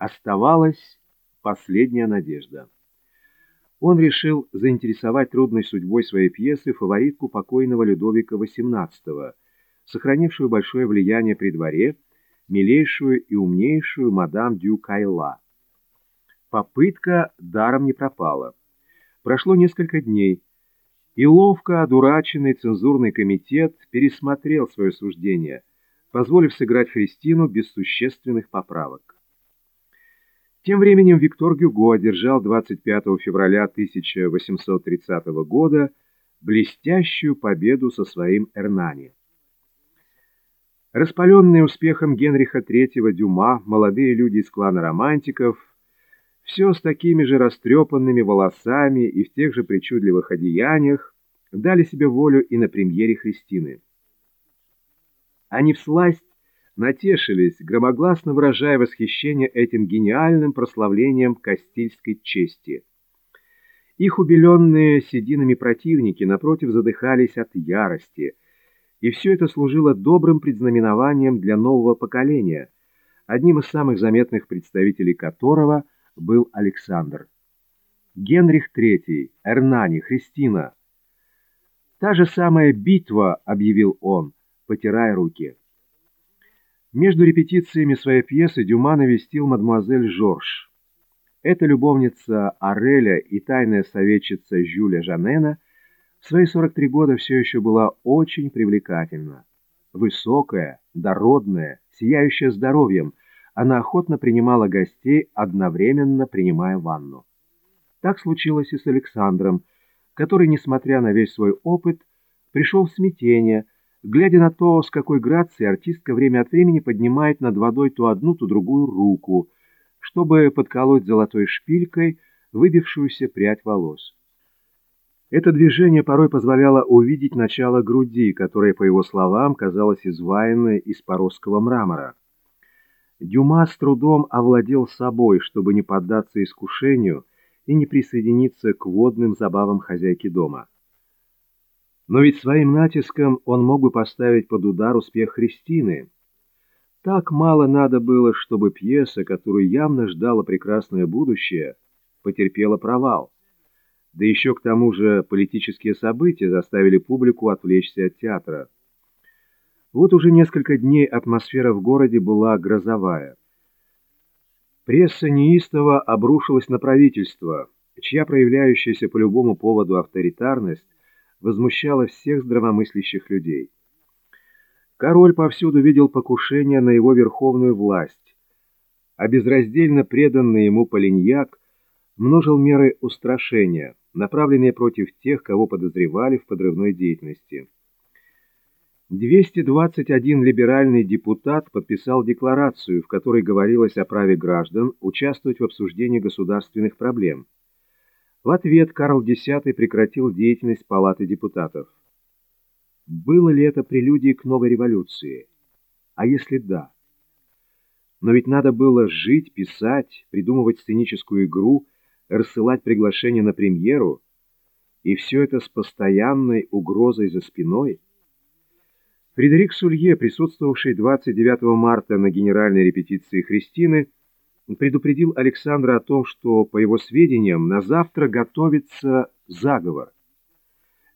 Оставалась последняя надежда. Он решил заинтересовать трудной судьбой своей пьесы фаворитку покойного Людовика XVIII, сохранившую большое влияние при дворе, милейшую и умнейшую мадам Дю Кайла. Попытка даром не пропала. Прошло несколько дней, и ловко одураченный цензурный комитет пересмотрел свое суждение, позволив сыграть Христину без существенных поправок. Тем временем Виктор Гюго одержал 25 февраля 1830 года блестящую победу со своим Эрнани. Распаленные успехом Генриха III Дюма, молодые люди из клана романтиков, все с такими же растрепанными волосами и в тех же причудливых одеяниях, дали себе волю и на премьере Христины. Они всласть натешились, громогласно выражая восхищение этим гениальным прославлением Кастильской чести. Их убеленные сединами противники, напротив, задыхались от ярости, и все это служило добрым предзнаменованием для нового поколения, одним из самых заметных представителей которого был Александр. Генрих III, Эрнани, Христина. «Та же самая битва», — объявил он, потирая руки. Между репетициями своей пьесы Дюма навестил мадемуазель Жорж. Эта любовница Ареля и тайная советчица Жюля Жанена в свои 43 года все еще была очень привлекательна. Высокая, дородная, сияющая здоровьем, она охотно принимала гостей, одновременно принимая ванну. Так случилось и с Александром, который, несмотря на весь свой опыт, пришел в смятение – глядя на то, с какой грацией артистка время от времени поднимает над водой то одну, то другую руку, чтобы подколоть золотой шпилькой выбившуюся прядь волос. Это движение порой позволяло увидеть начало груди, которая, по его словам, казалась изваянной из поросского мрамора. Дюма с трудом овладел собой, чтобы не поддаться искушению и не присоединиться к водным забавам хозяйки дома. Но ведь своим натиском он мог бы поставить под удар успех Христины. Так мало надо было, чтобы пьеса, которую явно ждала прекрасное будущее, потерпела провал. Да еще к тому же политические события заставили публику отвлечься от театра. Вот уже несколько дней атмосфера в городе была грозовая. Пресса неистово обрушилась на правительство, чья проявляющаяся по любому поводу авторитарность возмущало всех здравомыслящих людей. Король повсюду видел покушение на его верховную власть, а безраздельно преданный ему Полиньяк множил меры устрашения, направленные против тех, кого подозревали в подрывной деятельности. 221 либеральный депутат подписал декларацию, в которой говорилось о праве граждан участвовать в обсуждении государственных проблем. В ответ Карл X прекратил деятельность Палаты депутатов. Было ли это прелюдией к новой революции? А если да? Но ведь надо было жить, писать, придумывать сценическую игру, рассылать приглашения на премьеру, и все это с постоянной угрозой за спиной. Фредерик Сулье, присутствовавший 29 марта на генеральной репетиции Христины, предупредил Александра о том, что, по его сведениям, на завтра готовится заговор.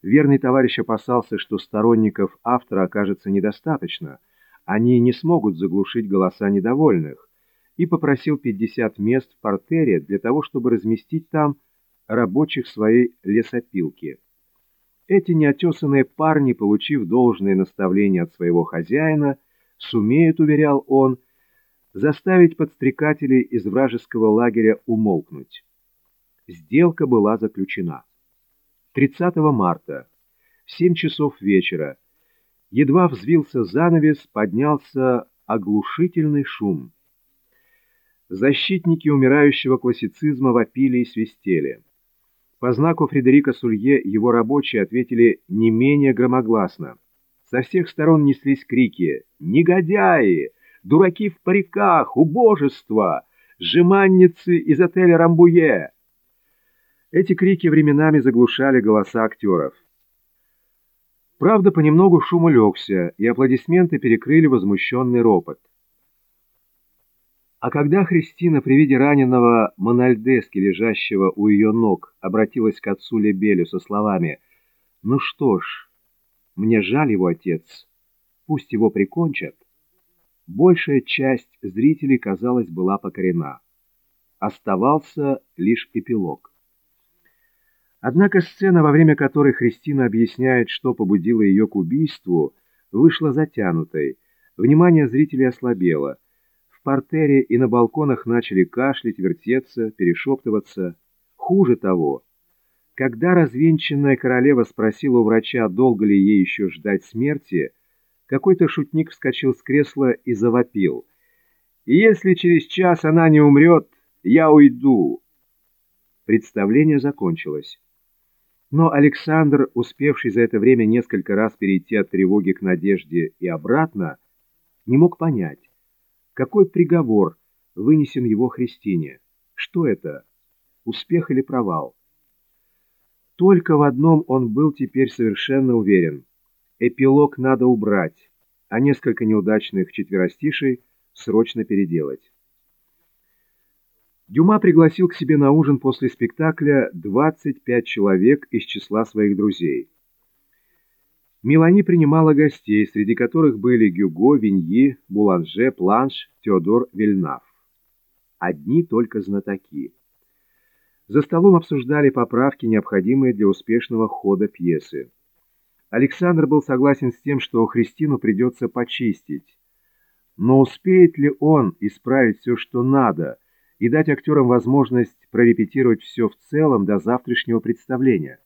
Верный товарищ опасался, что сторонников автора окажется недостаточно, они не смогут заглушить голоса недовольных, и попросил 50 мест в портере для того, чтобы разместить там рабочих своей лесопилки. Эти неотесанные парни, получив должное наставление от своего хозяина, сумеют, уверял он, заставить подстрекателей из вражеского лагеря умолкнуть. Сделка была заключена. 30 марта, в 7 часов вечера, едва взвился занавес, поднялся оглушительный шум. Защитники умирающего классицизма вопили и свистели. По знаку Фредерика Сулье его рабочие ответили не менее громогласно. Со всех сторон неслись крики «Негодяи! Дураки в париках, убожество, жеманницы из отеля «Рамбуе». Эти крики временами заглушали голоса актеров. Правда, понемногу шум улегся, и аплодисменты перекрыли возмущенный ропот. А когда Христина при виде раненого Мональдески, лежащего у ее ног, обратилась к отцу Лебелю со словами «Ну что ж, мне жаль его отец, пусть его прикончат», большая часть зрителей, казалось, была покорена. Оставался лишь эпилог. Однако сцена, во время которой Христина объясняет, что побудило ее к убийству, вышла затянутой, внимание зрителей ослабело – портере и на балконах начали кашлять, вертеться, перешептываться. Хуже того, когда развенчанная королева спросила у врача, долго ли ей еще ждать смерти, какой-то шутник вскочил с кресла и завопил. «Если через час она не умрет, я уйду!» Представление закончилось. Но Александр, успевший за это время несколько раз перейти от тревоги к надежде и обратно, не мог понять, какой приговор вынесен его Христине? Что это? Успех или провал? Только в одном он был теперь совершенно уверен. Эпилог надо убрать, а несколько неудачных четверостишей срочно переделать. Дюма пригласил к себе на ужин после спектакля 25 человек из числа своих друзей. Мелани принимала гостей, среди которых были Гюго, Виньи, Буланже, Планш, Теодор Вильнав. Одни только знатоки. За столом обсуждали поправки, необходимые для успешного хода пьесы. Александр был согласен с тем, что Христину придется почистить. Но успеет ли он исправить все, что надо, и дать актерам возможность прорепетировать все в целом до завтрашнего представления?